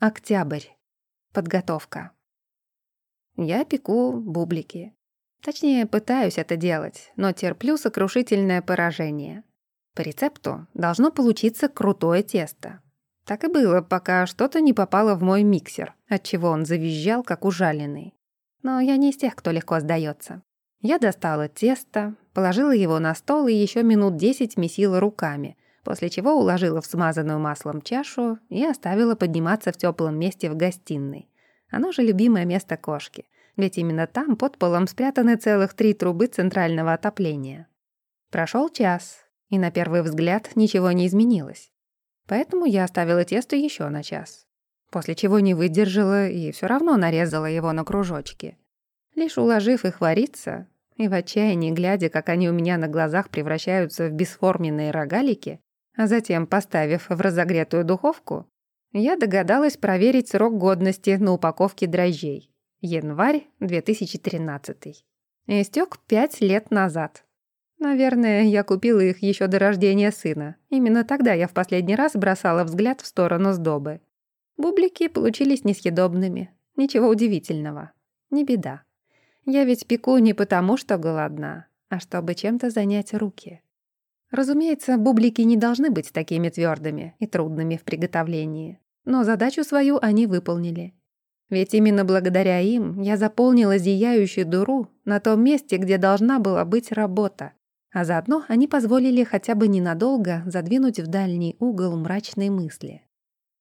Октябрь. Подготовка. Я пеку бублики. Точнее, пытаюсь это делать, но терплю сокрушительное поражение. По рецепту должно получиться крутое тесто. Так и было, пока что-то не попало в мой миксер, отчего он завизжал, как ужаленный. Но я не из тех, кто легко сдается. Я достала тесто, положила его на стол и еще минут десять месила руками, после чего уложила в смазанную маслом чашу и оставила подниматься в теплом месте в гостиной. Оно же любимое место кошки, ведь именно там под полом спрятаны целых три трубы центрального отопления. Прошел час, и на первый взгляд ничего не изменилось. Поэтому я оставила тесто еще на час, после чего не выдержала и все равно нарезала его на кружочки. Лишь уложив их вариться, и в отчаянии глядя, как они у меня на глазах превращаются в бесформенные рогалики, а затем поставив в разогретую духовку, я догадалась проверить срок годности на упаковке дрожжей. Январь 2013. Истёк пять лет назад. Наверное, я купила их еще до рождения сына. Именно тогда я в последний раз бросала взгляд в сторону сдобы. Бублики получились несъедобными. Ничего удивительного. Не беда. Я ведь пеку не потому, что голодна, а чтобы чем-то занять руки. Разумеется, бублики не должны быть такими твердыми и трудными в приготовлении, но задачу свою они выполнили. Ведь именно благодаря им я заполнила зияющую дуру на том месте, где должна была быть работа, а заодно они позволили хотя бы ненадолго задвинуть в дальний угол мрачные мысли.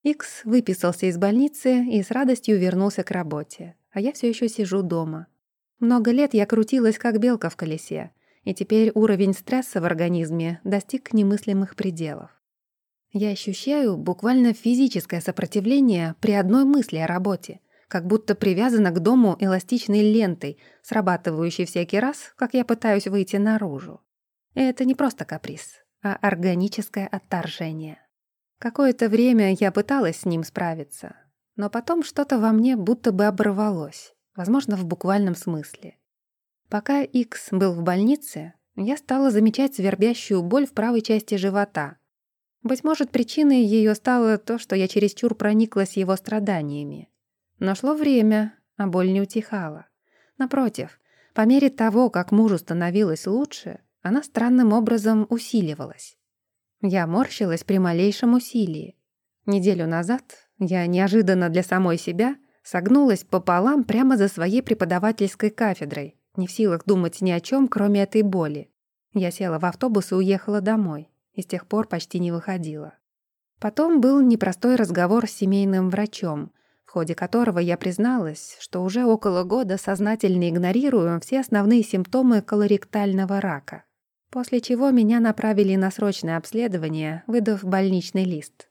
Икс выписался из больницы и с радостью вернулся к работе, а я все еще сижу дома. Много лет я крутилась, как белка в колесе, и теперь уровень стресса в организме достиг немыслимых пределов. Я ощущаю буквально физическое сопротивление при одной мысли о работе, как будто привязана к дому эластичной лентой, срабатывающей всякий раз, как я пытаюсь выйти наружу. И это не просто каприз, а органическое отторжение. Какое-то время я пыталась с ним справиться, но потом что-то во мне будто бы оборвалось, возможно, в буквальном смысле. Пока Икс был в больнице, я стала замечать свербящую боль в правой части живота. Быть может, причиной ее стало то, что я чересчур прониклась его страданиями. Но шло время, а боль не утихала. Напротив, по мере того, как мужу становилось лучше, она странным образом усиливалась. Я морщилась при малейшем усилии. Неделю назад я неожиданно для самой себя согнулась пополам прямо за своей преподавательской кафедрой, не в силах думать ни о чем, кроме этой боли. Я села в автобус и уехала домой, и с тех пор почти не выходила. Потом был непростой разговор с семейным врачом, в ходе которого я призналась, что уже около года сознательно игнорирую все основные симптомы колоректального рака. После чего меня направили на срочное обследование, выдав больничный лист.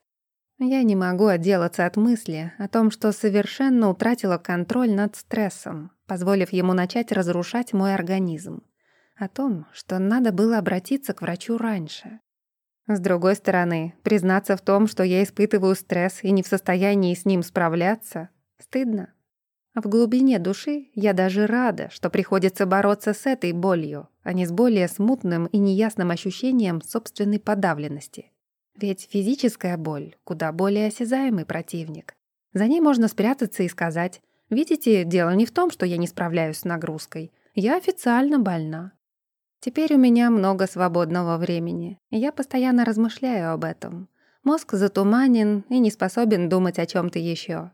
Я не могу отделаться от мысли о том, что совершенно утратила контроль над стрессом, позволив ему начать разрушать мой организм. О том, что надо было обратиться к врачу раньше. С другой стороны, признаться в том, что я испытываю стресс и не в состоянии с ним справляться, стыдно. В глубине души я даже рада, что приходится бороться с этой болью, а не с более смутным и неясным ощущением собственной подавленности. Ведь физическая боль куда более осязаемый противник. За ней можно спрятаться и сказать, «Видите, дело не в том, что я не справляюсь с нагрузкой. Я официально больна». Теперь у меня много свободного времени, я постоянно размышляю об этом. Мозг затуманен и не способен думать о чем то еще.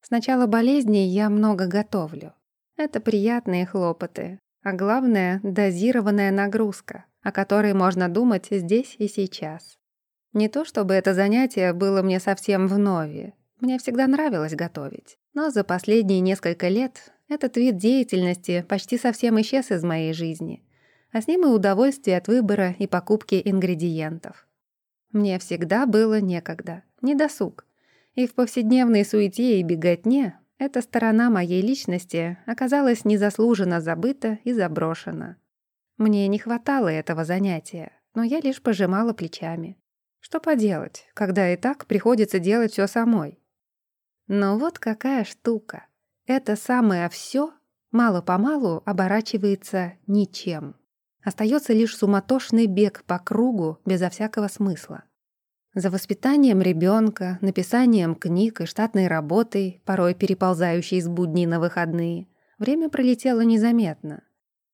С начала болезни я много готовлю. Это приятные хлопоты, а главное — дозированная нагрузка, о которой можно думать здесь и сейчас. Не то чтобы это занятие было мне совсем вновь. Мне всегда нравилось готовить. Но за последние несколько лет этот вид деятельности почти совсем исчез из моей жизни. А с ним и удовольствие от выбора и покупки ингредиентов. Мне всегда было некогда, не досуг. И в повседневной суете и беготне эта сторона моей личности оказалась незаслуженно забыта и заброшена. Мне не хватало этого занятия, но я лишь пожимала плечами. Что поделать, когда и так приходится делать все самой? Но вот какая штука. Это самое все мало-помалу оборачивается ничем. Остается лишь суматошный бег по кругу безо всякого смысла. За воспитанием ребенка, написанием книг и штатной работой, порой переползающей из будней на выходные, время пролетело незаметно.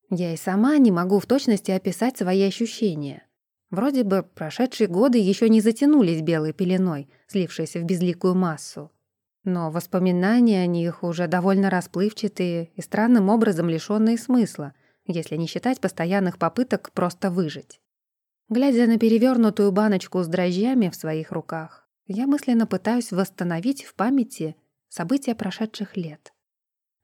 Я и сама не могу в точности описать свои ощущения. Вроде бы прошедшие годы еще не затянулись белой пеленой, слившейся в безликую массу. Но воспоминания о них уже довольно расплывчатые и странным образом лишённые смысла, если не считать постоянных попыток просто выжить. Глядя на перевернутую баночку с дрожжами в своих руках, я мысленно пытаюсь восстановить в памяти события прошедших лет.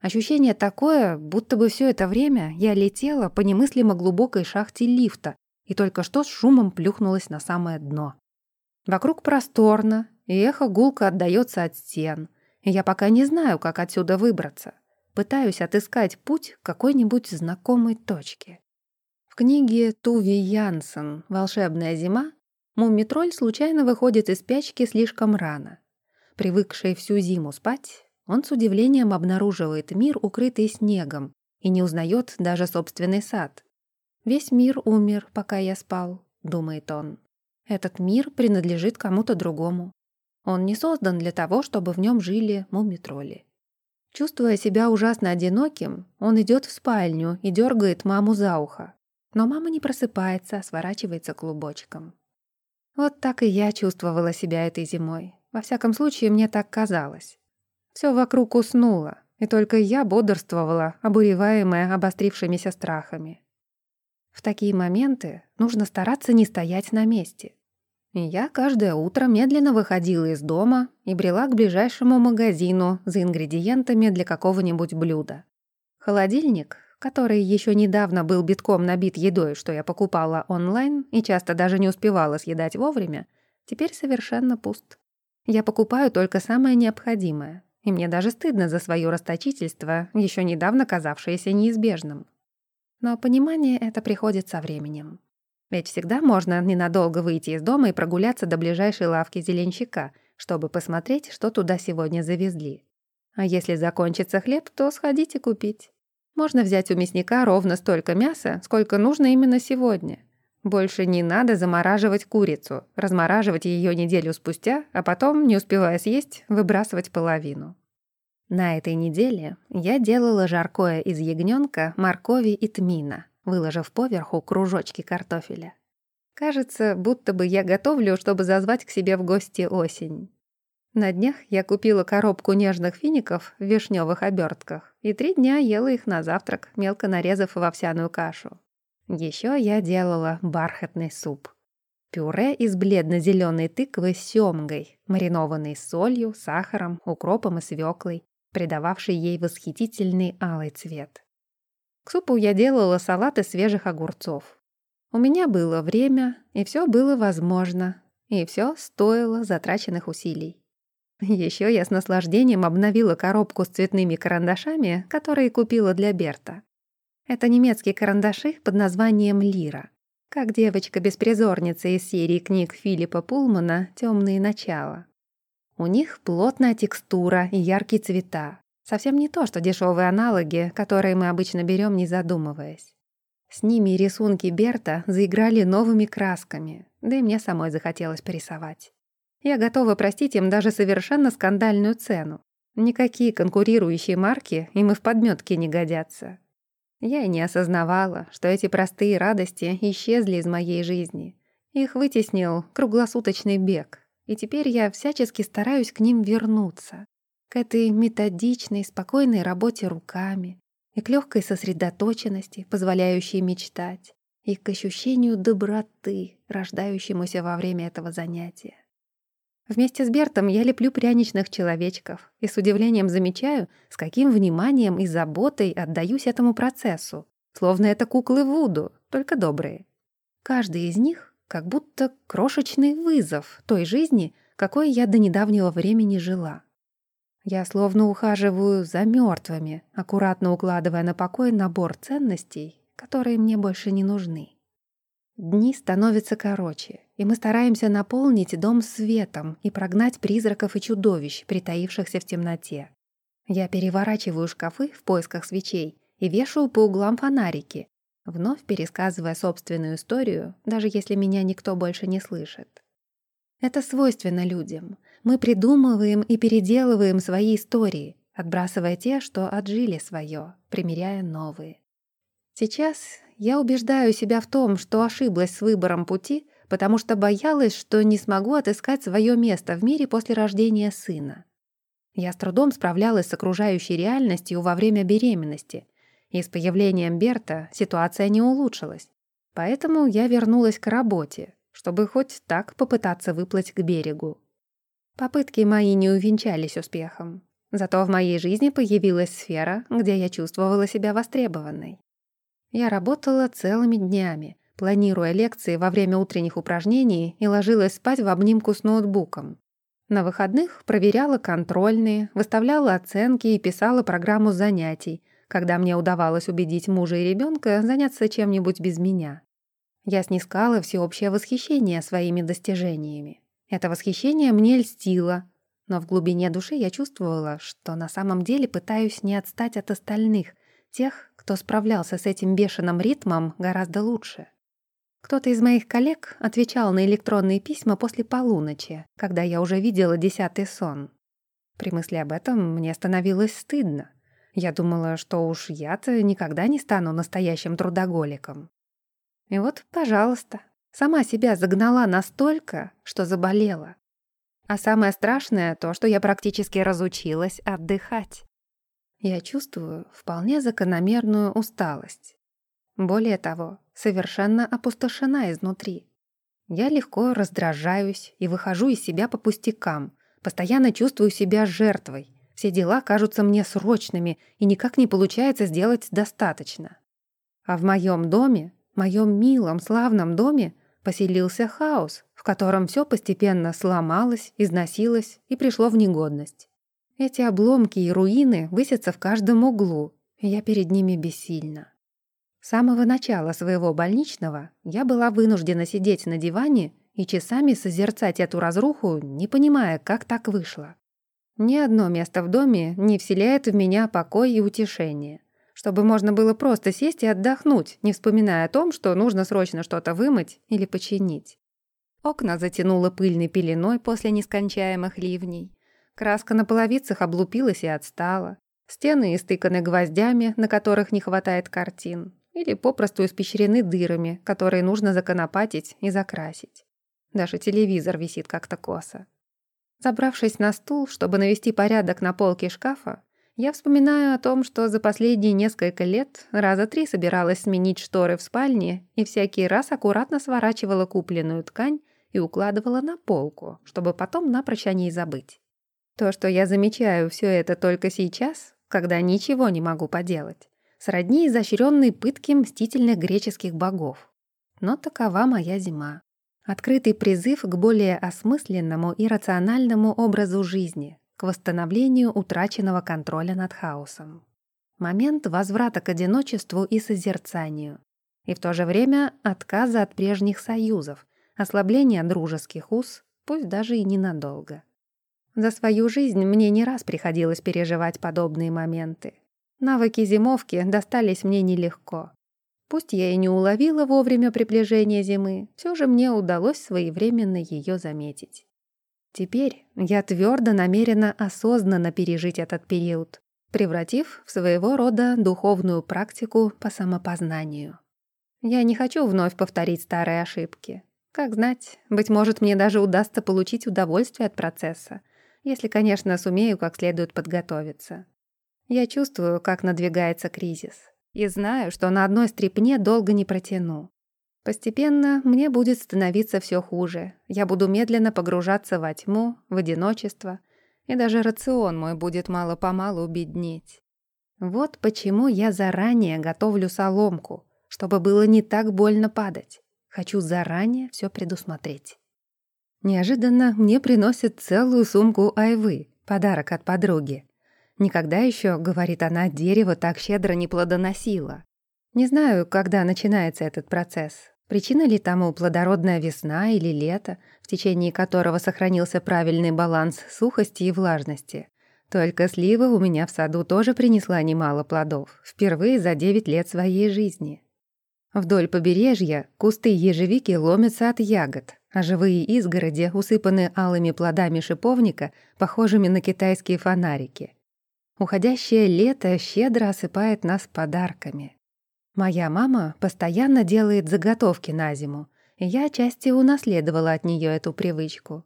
Ощущение такое, будто бы все это время я летела по немыслимо глубокой шахте лифта и только что с шумом плюхнулась на самое дно. Вокруг просторно, и эхо гулко отдаётся от стен, я пока не знаю, как отсюда выбраться. Пытаюсь отыскать путь к какой-нибудь знакомой точке. В книге Туви Янсен «Волшебная зима» мумитроль случайно выходит из спячки слишком рано. Привыкший всю зиму спать, он с удивлением обнаруживает мир, укрытый снегом, и не узнает даже собственный сад. «Весь мир умер, пока я спал», — думает он. «Этот мир принадлежит кому-то другому. Он не создан для того, чтобы в нем жили мумитроли». Чувствуя себя ужасно одиноким, он идет в спальню и дергает маму за ухо. Но мама не просыпается, а сворачивается клубочком. Вот так и я чувствовала себя этой зимой. Во всяком случае, мне так казалось. Все вокруг уснуло, и только я бодрствовала, обуреваемая обострившимися страхами. В такие моменты нужно стараться не стоять на месте. Я каждое утро медленно выходила из дома и брела к ближайшему магазину за ингредиентами для какого-нибудь блюда. Холодильник который еще недавно был битком набит едой, что я покупала онлайн и часто даже не успевала съедать вовремя, теперь совершенно пуст. Я покупаю только самое необходимое, и мне даже стыдно за свое расточительство, еще недавно казавшееся неизбежным. Но понимание это приходит со временем. Ведь всегда можно ненадолго выйти из дома и прогуляться до ближайшей лавки зеленщика, чтобы посмотреть, что туда сегодня завезли. А если закончится хлеб, то сходите купить. Можно взять у мясника ровно столько мяса, сколько нужно именно сегодня. Больше не надо замораживать курицу, размораживать ее неделю спустя, а потом, не успевая съесть, выбрасывать половину. На этой неделе я делала жаркое из ягненка, моркови и тмина, выложив поверху кружочки картофеля. Кажется, будто бы я готовлю, чтобы зазвать к себе в гости осень. На днях я купила коробку нежных фиников в вишневых обертках и три дня ела их на завтрак, мелко нарезав в овсяную кашу. Еще я делала бархатный суп. Пюре из бледно-зеленой тыквы с семгой, маринованной солью, сахаром, укропом и свеклой, придававшей ей восхитительный алый цвет. К супу я делала салат из свежих огурцов. У меня было время, и все было возможно, и все стоило затраченных усилий. Еще я с наслаждением обновила коробку с цветными карандашами, которые купила для Берта. Это немецкие карандаши под названием «Лира». Как девочка-беспризорница из серии книг Филиппа Пулмана «Темные начала». У них плотная текстура и яркие цвета. Совсем не то, что дешевые аналоги, которые мы обычно берем, не задумываясь. С ними рисунки Берта заиграли новыми красками, да и мне самой захотелось порисовать. Я готова простить им даже совершенно скандальную цену. Никакие конкурирующие марки им и в подметке не годятся. Я и не осознавала, что эти простые радости исчезли из моей жизни. Их вытеснил круглосуточный бег, и теперь я всячески стараюсь к ним вернуться. К этой методичной, спокойной работе руками и к легкой сосредоточенности, позволяющей мечтать, и к ощущению доброты, рождающемуся во время этого занятия. Вместе с Бертом я леплю пряничных человечков и с удивлением замечаю, с каким вниманием и заботой отдаюсь этому процессу, словно это куклы Вуду, только добрые. Каждый из них как будто крошечный вызов той жизни, какой я до недавнего времени жила. Я словно ухаживаю за мертвыми, аккуратно укладывая на покой набор ценностей, которые мне больше не нужны. Дни становятся короче, и мы стараемся наполнить дом светом и прогнать призраков и чудовищ, притаившихся в темноте. Я переворачиваю шкафы в поисках свечей и вешаю по углам фонарики, вновь пересказывая собственную историю, даже если меня никто больше не слышит. Это свойственно людям. Мы придумываем и переделываем свои истории, отбрасывая те, что отжили свое, примеряя новые. Сейчас я убеждаю себя в том, что ошиблась с выбором пути, потому что боялась, что не смогу отыскать свое место в мире после рождения сына. Я с трудом справлялась с окружающей реальностью во время беременности, и с появлением Берта ситуация не улучшилась. Поэтому я вернулась к работе, чтобы хоть так попытаться выплыть к берегу. Попытки мои не увенчались успехом. Зато в моей жизни появилась сфера, где я чувствовала себя востребованной. Я работала целыми днями, планируя лекции во время утренних упражнений и ложилась спать в обнимку с ноутбуком. На выходных проверяла контрольные, выставляла оценки и писала программу занятий, когда мне удавалось убедить мужа и ребенка заняться чем-нибудь без меня. Я снискала всеобщее восхищение своими достижениями. Это восхищение мне льстило, но в глубине души я чувствовала, что на самом деле пытаюсь не отстать от остальных, тех, кто справлялся с этим бешеным ритмом гораздо лучше. Кто-то из моих коллег отвечал на электронные письма после полуночи, когда я уже видела десятый сон. При мысли об этом мне становилось стыдно. Я думала, что уж я-то никогда не стану настоящим трудоголиком. И вот, пожалуйста, сама себя загнала настолько, что заболела. А самое страшное то, что я практически разучилась отдыхать я чувствую вполне закономерную усталость. Более того, совершенно опустошена изнутри. Я легко раздражаюсь и выхожу из себя по пустякам, постоянно чувствую себя жертвой. Все дела кажутся мне срочными, и никак не получается сделать достаточно. А в моем доме, моем милом, славном доме, поселился хаос, в котором все постепенно сломалось, износилось и пришло в негодность. Эти обломки и руины высятся в каждом углу, и я перед ними бессильна. С самого начала своего больничного я была вынуждена сидеть на диване и часами созерцать эту разруху, не понимая, как так вышло. Ни одно место в доме не вселяет в меня покой и утешение, чтобы можно было просто сесть и отдохнуть, не вспоминая о том, что нужно срочно что-то вымыть или починить. Окна затянуло пыльной пеленой после нескончаемых ливней. Краска на половицах облупилась и отстала. Стены истыканы гвоздями, на которых не хватает картин, или попросту испещрены дырами, которые нужно законопатить и закрасить. Даже телевизор висит как-то косо. Забравшись на стул, чтобы навести порядок на полке шкафа, я вспоминаю о том, что за последние несколько лет раза три собиралась сменить шторы в спальне и всякий раз аккуратно сворачивала купленную ткань и укладывала на полку, чтобы потом напрочь о ней забыть. То, что я замечаю все это только сейчас, когда ничего не могу поделать, сродни изощренной пытки мстительных греческих богов. Но такова моя зима. Открытый призыв к более осмысленному и рациональному образу жизни, к восстановлению утраченного контроля над хаосом. Момент возврата к одиночеству и созерцанию. И в то же время отказа от прежних союзов, ослабления дружеских уз, пусть даже и ненадолго. За свою жизнь мне не раз приходилось переживать подобные моменты. Навыки зимовки достались мне нелегко. Пусть я и не уловила вовремя приближения зимы, все же мне удалось своевременно ее заметить. Теперь я твердо намерена осознанно пережить этот период, превратив в своего рода духовную практику по самопознанию. Я не хочу вновь повторить старые ошибки. Как знать, быть может, мне даже удастся получить удовольствие от процесса, если, конечно, сумею как следует подготовиться. Я чувствую, как надвигается кризис, и знаю, что на одной стрипне долго не протяну. Постепенно мне будет становиться все хуже. Я буду медленно погружаться во тьму, в одиночество, и даже рацион мой будет мало-помалу беднеть. Вот почему я заранее готовлю соломку, чтобы было не так больно падать. Хочу заранее все предусмотреть. Неожиданно мне приносят целую сумку айвы, подарок от подруги. Никогда еще, говорит она, дерево так щедро не плодоносило. Не знаю, когда начинается этот процесс. Причина ли тому плодородная весна или лето, в течение которого сохранился правильный баланс сухости и влажности. Только слива у меня в саду тоже принесла немало плодов, впервые за 9 лет своей жизни. Вдоль побережья кусты ежевики ломятся от ягод, а живые изгороди усыпаны алыми плодами шиповника, похожими на китайские фонарики. Уходящее лето щедро осыпает нас подарками. Моя мама постоянно делает заготовки на зиму, и я отчасти унаследовала от нее эту привычку.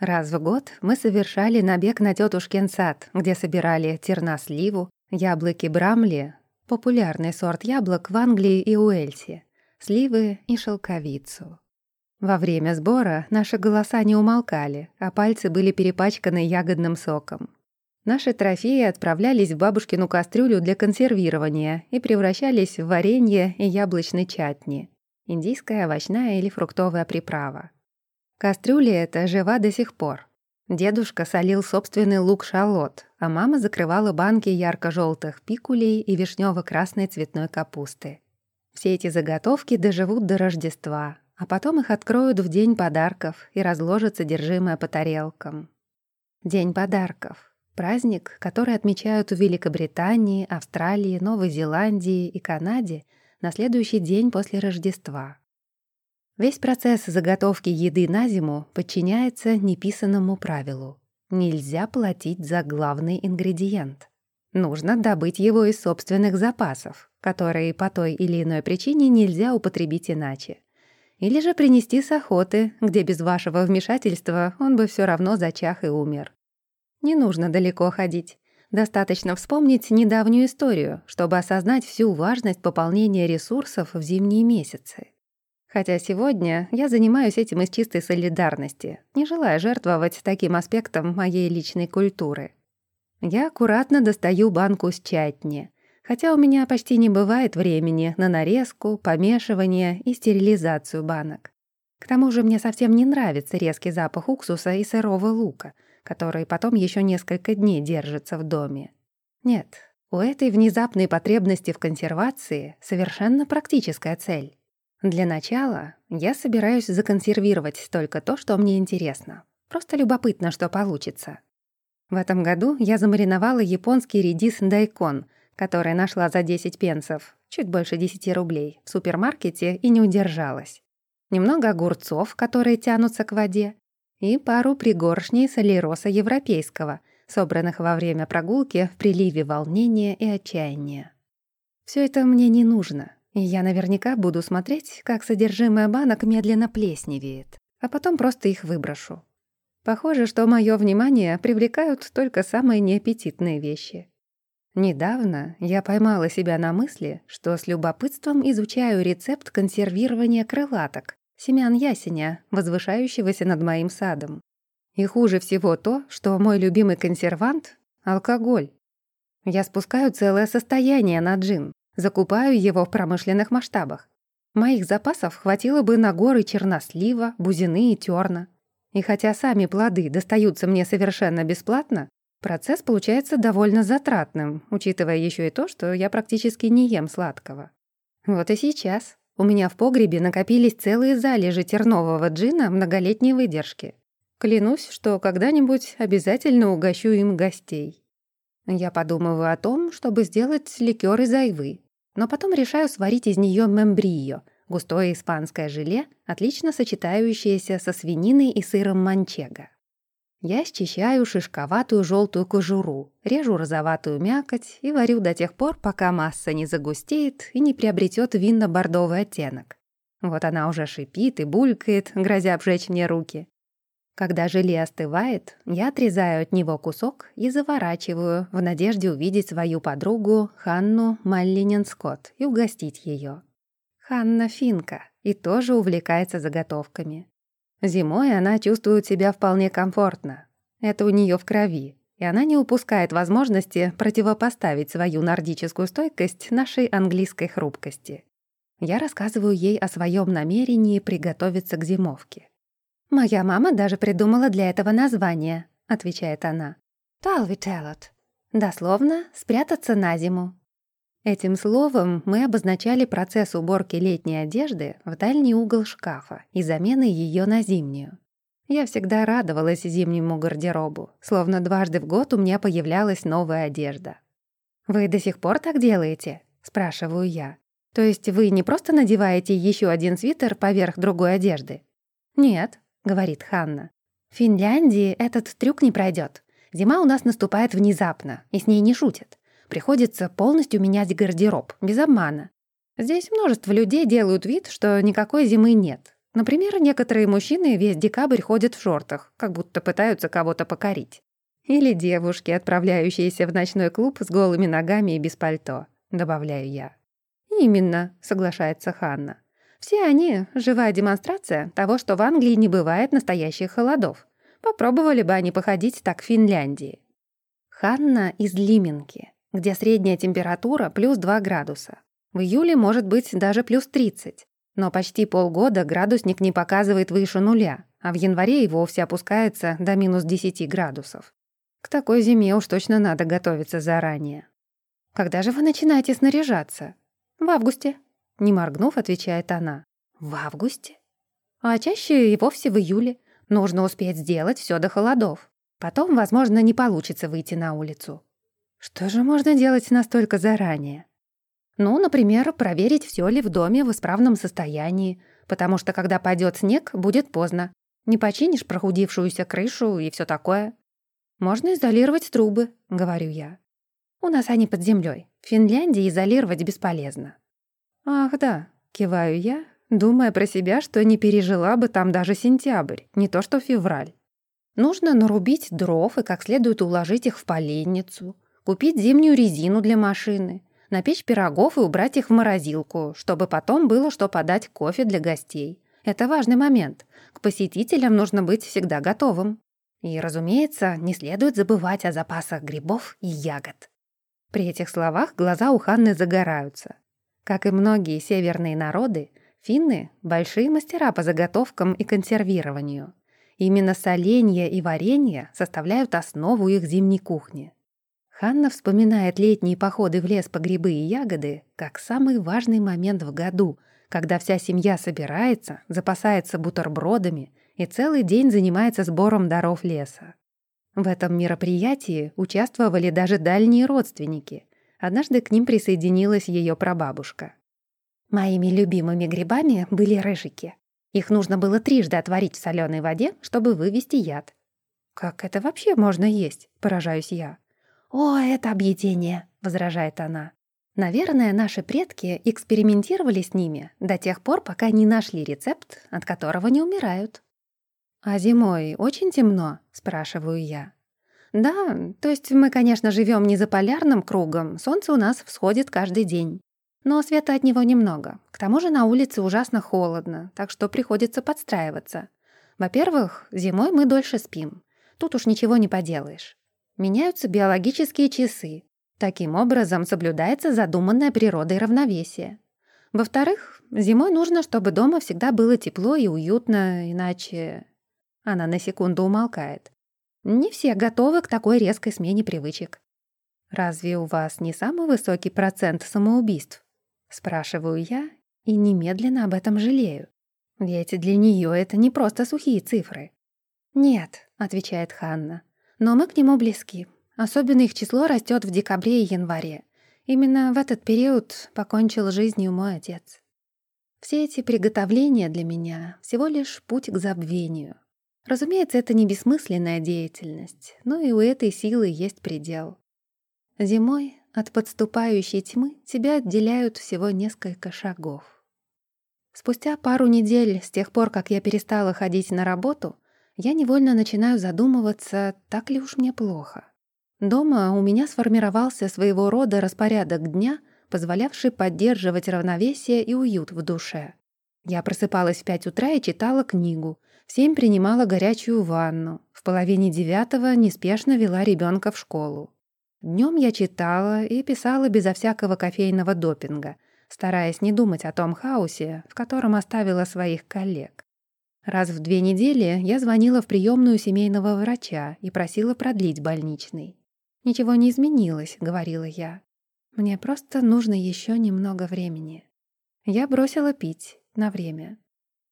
Раз в год мы совершали набег на тетушкин сад, где собирали терносливу, яблоки брамли, популярный сорт яблок в Англии и Уэльсе, сливы и шелковицу. Во время сбора наши голоса не умолкали, а пальцы были перепачканы ягодным соком. Наши трофеи отправлялись в бабушкину кастрюлю для консервирования и превращались в варенье и яблочный чатни, индийская овощная или фруктовая приправа. Кастрюля эта жива до сих пор. Дедушка солил собственный лук-шалот, а мама закрывала банки ярко желтых пикулей и вишнево красной цветной капусты. Все эти заготовки доживут до Рождества, а потом их откроют в день подарков и разложат содержимое по тарелкам. День подарков. Праздник, который отмечают в Великобритании, Австралии, Новой Зеландии и Канаде на следующий день после Рождества. Весь процесс заготовки еды на зиму подчиняется неписанному правилу. Нельзя платить за главный ингредиент. Нужно добыть его из собственных запасов, которые по той или иной причине нельзя употребить иначе. Или же принести с охоты, где без вашего вмешательства он бы все равно зачах и умер. Не нужно далеко ходить. Достаточно вспомнить недавнюю историю, чтобы осознать всю важность пополнения ресурсов в зимние месяцы. Хотя сегодня я занимаюсь этим из чистой солидарности, не желая жертвовать таким аспектом моей личной культуры. Я аккуратно достаю банку с чатни, хотя у меня почти не бывает времени на нарезку, помешивание и стерилизацию банок. К тому же мне совсем не нравится резкий запах уксуса и сырого лука, который потом еще несколько дней держится в доме. Нет, у этой внезапной потребности в консервации совершенно практическая цель. Для начала я собираюсь законсервировать только то, что мне интересно. Просто любопытно, что получится. В этом году я замариновала японский редис дайкон, который нашла за 10 пенсов, чуть больше 10 рублей, в супермаркете и не удержалась. Немного огурцов, которые тянутся к воде, и пару пригоршней солироса европейского, собранных во время прогулки в приливе волнения и отчаяния. Все это мне не нужно, и я наверняка буду смотреть, как содержимое банок медленно плесневеет, а потом просто их выброшу. Похоже, что мое внимание привлекают только самые неаппетитные вещи. Недавно я поймала себя на мысли, что с любопытством изучаю рецепт консервирования крылаток, семян ясеня, возвышающегося над моим садом. И хуже всего то, что мой любимый консервант — алкоголь. Я спускаю целое состояние на джин, Закупаю его в промышленных масштабах. Моих запасов хватило бы на горы чернослива, бузины и терна. И хотя сами плоды достаются мне совершенно бесплатно, процесс получается довольно затратным, учитывая еще и то, что я практически не ем сладкого. Вот и сейчас у меня в погребе накопились целые залежи тернового джина многолетней выдержки. Клянусь, что когда-нибудь обязательно угощу им гостей. Я подумываю о том, чтобы сделать ликер из айвы, но потом решаю сварить из нее мембрио, густое испанское желе, отлично сочетающееся со свининой и сыром манчего. Я счищаю шишковатую желтую кожуру, режу розоватую мякоть и варю до тех пор, пока масса не загустеет и не приобретет винно-бордовый оттенок. Вот она уже шипит и булькает, грозя обжечь мне руки. Когда желе остывает, я отрезаю от него кусок и заворачиваю в надежде увидеть свою подругу Ханну Маллинен-Скотт и угостить ее. Ханна финка и тоже увлекается заготовками. Зимой она чувствует себя вполне комфортно. Это у нее в крови, и она не упускает возможности противопоставить свою нордическую стойкость нашей английской хрупкости. Я рассказываю ей о своем намерении приготовиться к зимовке. «Моя мама даже придумала для этого название», — отвечает она. «Талвителот». Дословно «спрятаться на зиму». Этим словом мы обозначали процесс уборки летней одежды в дальний угол шкафа и замены ее на зимнюю. Я всегда радовалась зимнему гардеробу, словно дважды в год у меня появлялась новая одежда. «Вы до сих пор так делаете?» — спрашиваю я. «То есть вы не просто надеваете еще один свитер поверх другой одежды?» «Нет», — говорит Ханна. «В Финляндии этот трюк не пройдет. Зима у нас наступает внезапно, и с ней не шутят. Приходится полностью менять гардероб, без обмана. Здесь множество людей делают вид, что никакой зимы нет. Например, некоторые мужчины весь декабрь ходят в шортах, как будто пытаются кого-то покорить. Или девушки, отправляющиеся в ночной клуб с голыми ногами и без пальто, добавляю я. «Именно», — соглашается Ханна. «Все они — живая демонстрация того, что в Англии не бывает настоящих холодов. Попробовали бы они походить так в Финляндии». Ханна из Лименки, где средняя температура плюс 2 градуса. В июле может быть даже плюс 30, но почти полгода градусник не показывает выше нуля, а в январе и вовсе опускается до минус 10 градусов. К такой зиме уж точно надо готовиться заранее. «Когда же вы начинаете снаряжаться?» «В августе», — не моргнув, отвечает она. «В августе?» «А чаще и вовсе в июле. Нужно успеть сделать все до холодов. Потом, возможно, не получится выйти на улицу». «Что же можно делать настолько заранее?» «Ну, например, проверить, все ли в доме в исправном состоянии, потому что, когда пойдет снег, будет поздно. Не починишь прохудившуюся крышу и все такое. «Можно изолировать трубы», — говорю я. «У нас они под землей. В Финляндии изолировать бесполезно». «Ах, да», — киваю я, думая про себя, что не пережила бы там даже сентябрь, не то что февраль. Нужно нарубить дров и как следует уложить их в поленницу, купить зимнюю резину для машины, напечь пирогов и убрать их в морозилку, чтобы потом было что подать кофе для гостей. Это важный момент. К посетителям нужно быть всегда готовым. И, разумеется, не следует забывать о запасах грибов и ягод. При этих словах глаза у Ханны загораются. Как и многие северные народы, финны — большие мастера по заготовкам и консервированию. Именно соленья и варенье составляют основу их зимней кухни. Ханна вспоминает летние походы в лес по грибы и ягоды как самый важный момент в году, когда вся семья собирается, запасается бутербродами и целый день занимается сбором даров леса. В этом мероприятии участвовали даже дальние родственники. Однажды к ним присоединилась ее прабабушка. Моими любимыми грибами были рыжики. Их нужно было трижды отварить в соленой воде, чтобы вывести яд. «Как это вообще можно есть?» — поражаюсь я. «О, это объедение!» — возражает она. Наверное, наши предки экспериментировали с ними до тех пор, пока не нашли рецепт, от которого не умирают. «А зимой очень темно?» — спрашиваю я. «Да, то есть мы, конечно, живем не за полярным кругом, солнце у нас всходит каждый день. Но света от него немного. К тому же на улице ужасно холодно, так что приходится подстраиваться. Во-первых, зимой мы дольше спим. Тут уж ничего не поделаешь. Меняются биологические часы. Таким образом соблюдается задуманное природой равновесие. Во-вторых, зимой нужно, чтобы дома всегда было тепло и уютно, иначе она на секунду умолкает. Не все готовы к такой резкой смене привычек. «Разве у вас не самый высокий процент самоубийств?» Спрашиваю я и немедленно об этом жалею. Ведь для нее это не просто сухие цифры. «Нет», — отвечает Ханна, — «но мы к нему близки. Особенно их число растет в декабре и январе. Именно в этот период покончил жизнью мой отец. Все эти приготовления для меня — всего лишь путь к забвению. Разумеется, это не бессмысленная деятельность, но и у этой силы есть предел. Зимой от подступающей тьмы тебя отделяют всего несколько шагов. Спустя пару недель с тех пор, как я перестала ходить на работу, я невольно начинаю задумываться, так ли уж мне плохо. Дома у меня сформировался своего рода распорядок дня, позволявший поддерживать равновесие и уют в душе. Я просыпалась в пять утра и читала книгу — в семь принимала горячую ванну, в половине девятого неспешно вела ребенка в школу. Днем я читала и писала безо всякого кофейного допинга, стараясь не думать о том хаосе, в котором оставила своих коллег. Раз в две недели я звонила в приемную семейного врача и просила продлить больничный. «Ничего не изменилось», — говорила я. «Мне просто нужно еще немного времени». Я бросила пить на время.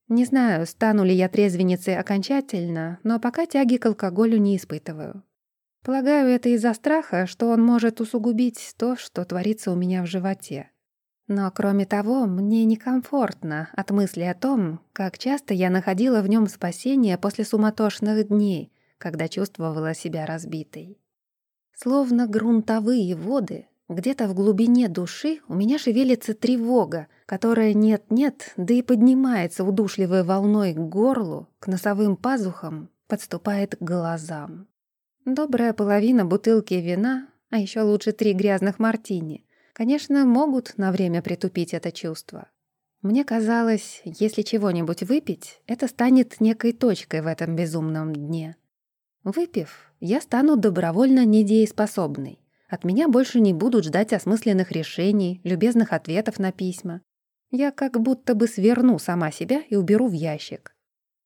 Не знаю, стану ли я трезвенницей окончательно, но пока тяги к алкоголю не испытываю. Полагаю, это из-за страха, что он может усугубить то, что творится у меня в животе. Но кроме того, мне некомфортно от мысли о том, как часто я находила в нем спасение после суматошных дней, когда чувствовала себя разбитой. Словно грунтовые воды, где-то в глубине души у меня шевелится тревога, которая нет-нет, да и поднимается удушливой волной к горлу, к носовым пазухам, подступает к глазам. Добрая половина бутылки вина, а еще лучше три грязных мартини, конечно, могут на время притупить это чувство. Мне казалось, если чего-нибудь выпить, это станет некой точкой в этом безумном дне. Выпив, я стану добровольно недееспособной. От меня больше не будут ждать осмысленных решений, любезных ответов на письма. Я как будто бы сверну сама себя и уберу в ящик.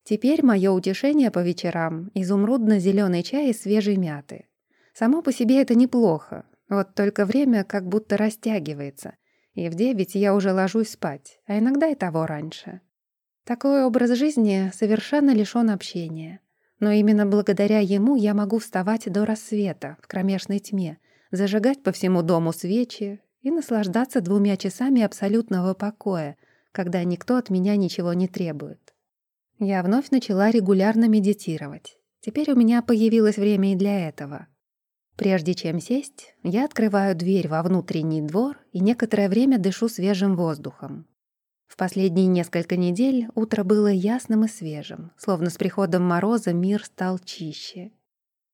Теперь мое утешение по вечерам — изумрудно зеленый чай из свежей мяты. Само по себе это неплохо, вот только время как будто растягивается, и в девять я уже ложусь спать, а иногда и того раньше. Такой образ жизни совершенно лишён общения. Но именно благодаря ему я могу вставать до рассвета в кромешной тьме, зажигать по всему дому свечи и наслаждаться двумя часами абсолютного покоя, когда никто от меня ничего не требует. Я вновь начала регулярно медитировать. Теперь у меня появилось время и для этого. Прежде чем сесть, я открываю дверь во внутренний двор и некоторое время дышу свежим воздухом. В последние несколько недель утро было ясным и свежим, словно с приходом мороза мир стал чище.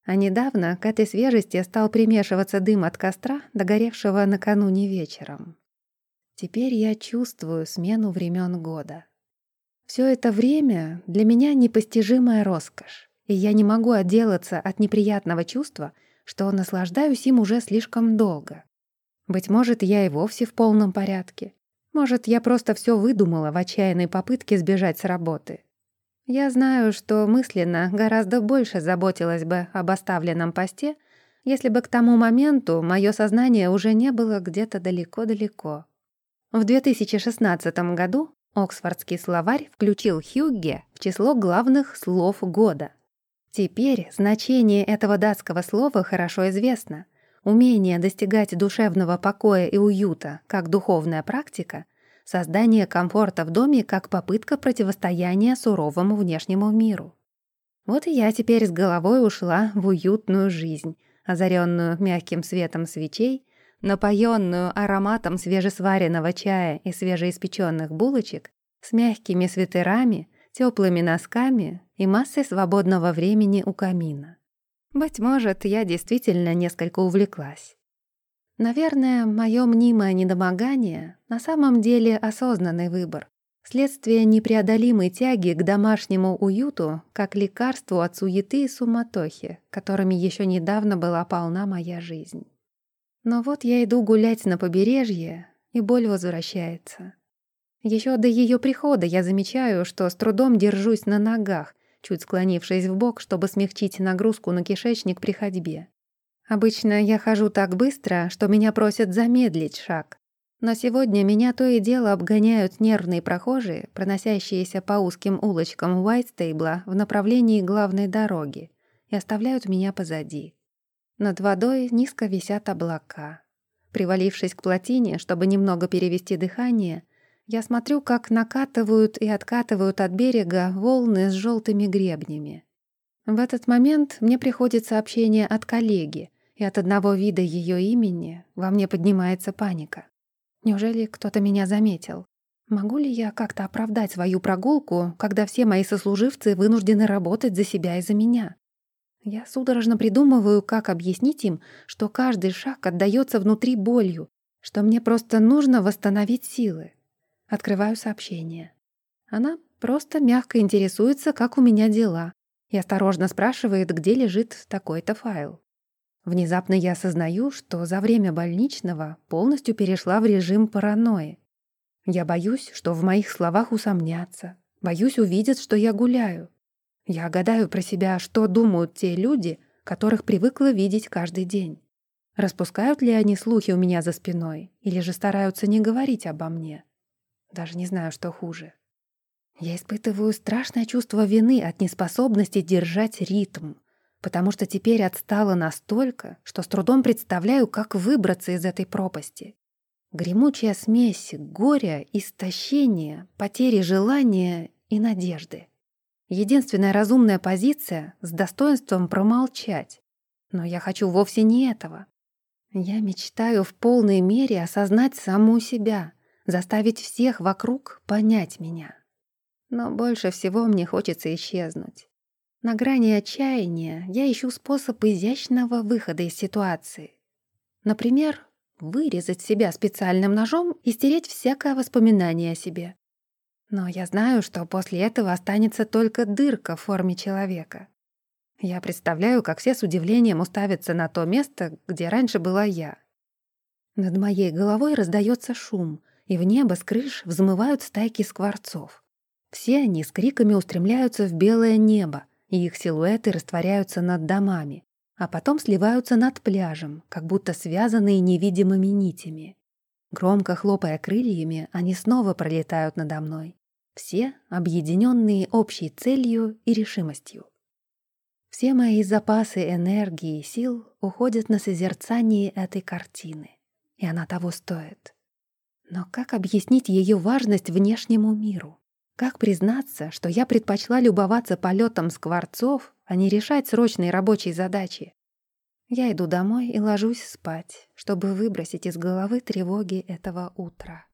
А недавно к этой свежести стал примешиваться дым от костра, догоревшего накануне вечером. Теперь я чувствую смену времен года. Все это время для меня непостижимая роскошь, и я не могу отделаться от неприятного чувства, что наслаждаюсь им уже слишком долго. Быть может, я и вовсе в полном порядке. Может, я просто все выдумала в отчаянной попытке сбежать с работы. Я знаю, что мысленно гораздо больше заботилась бы об оставленном посте, если бы к тому моменту мое сознание уже не было где-то далеко-далеко. В 2016 году Оксфордский словарь включил Хюгге в число главных слов года. Теперь значение этого датского слова хорошо известно. Умение достигать душевного покоя и уюта как духовная практика Создание комфорта в доме как попытка противостояния суровому внешнему миру. Вот и я теперь с головой ушла в уютную жизнь, озаренную мягким светом свечей, напоенную ароматом свежесваренного чая и свежеиспеченных булочек, с мягкими свитерами, теплыми носками и массой свободного времени у камина. Быть может, я действительно несколько увлеклась. Наверное, мое мнимое недомогание на самом деле осознанный выбор, следствие непреодолимой тяги к домашнему уюту как лекарству от суеты и суматохи, которыми еще недавно была полна моя жизнь. Но вот я иду гулять на побережье, и боль возвращается. Еще до ее прихода я замечаю, что с трудом держусь на ногах, чуть склонившись в бок, чтобы смягчить нагрузку на кишечник при ходьбе. Обычно я хожу так быстро, что меня просят замедлить шаг. Но сегодня меня то и дело обгоняют нервные прохожие, проносящиеся по узким улочкам Уайтстейбла в направлении главной дороги, и оставляют меня позади. Над водой низко висят облака. Привалившись к плотине, чтобы немного перевести дыхание, я смотрю, как накатывают и откатывают от берега волны с желтыми гребнями. В этот момент мне приходит сообщение от коллеги — и от одного вида ее имени во мне поднимается паника. Неужели кто-то меня заметил? Могу ли я как-то оправдать свою прогулку, когда все мои сослуживцы вынуждены работать за себя и за меня? Я судорожно придумываю, как объяснить им, что каждый шаг отдаётся внутри болью, что мне просто нужно восстановить силы. Открываю сообщение. Она просто мягко интересуется, как у меня дела, и осторожно спрашивает, где лежит такой-то файл. Внезапно я осознаю, что за время больничного полностью перешла в режим паранойи. Я боюсь, что в моих словах усомнятся, боюсь увидеть, что я гуляю. Я гадаю про себя, что думают те люди, которых привыкла видеть каждый день. Распускают ли они слухи у меня за спиной или же стараются не говорить обо мне? Даже не знаю, что хуже. Я испытываю страшное чувство вины от неспособности держать ритм, потому что теперь отстала настолько, что с трудом представляю, как выбраться из этой пропасти. Гремучая смесь горя, истощения, потери желания и надежды. Единственная разумная позиция — с достоинством промолчать. Но я хочу вовсе не этого. Я мечтаю в полной мере осознать саму себя, заставить всех вокруг понять меня. Но больше всего мне хочется исчезнуть. На грани отчаяния я ищу способ изящного выхода из ситуации. Например, вырезать себя специальным ножом и стереть всякое воспоминание о себе. Но я знаю, что после этого останется только дырка в форме человека. Я представляю, как все с удивлением уставятся на то место, где раньше была я. Над моей головой раздается шум, и в небо с крыш взмывают стайки скворцов. Все они с криками устремляются в белое небо, и их силуэты растворяются над домами, а потом сливаются над пляжем, как будто связанные невидимыми нитями. Громко хлопая крыльями, они снова пролетают надо мной. Все объединенные общей целью и решимостью. Все мои запасы энергии и сил уходят на созерцание этой картины, и она того стоит. Но как объяснить ее важность внешнему миру? Как признаться, что я предпочла любоваться полетом скворцов, а не решать срочные рабочие задачи? Я иду домой и ложусь спать, чтобы выбросить из головы тревоги этого утра.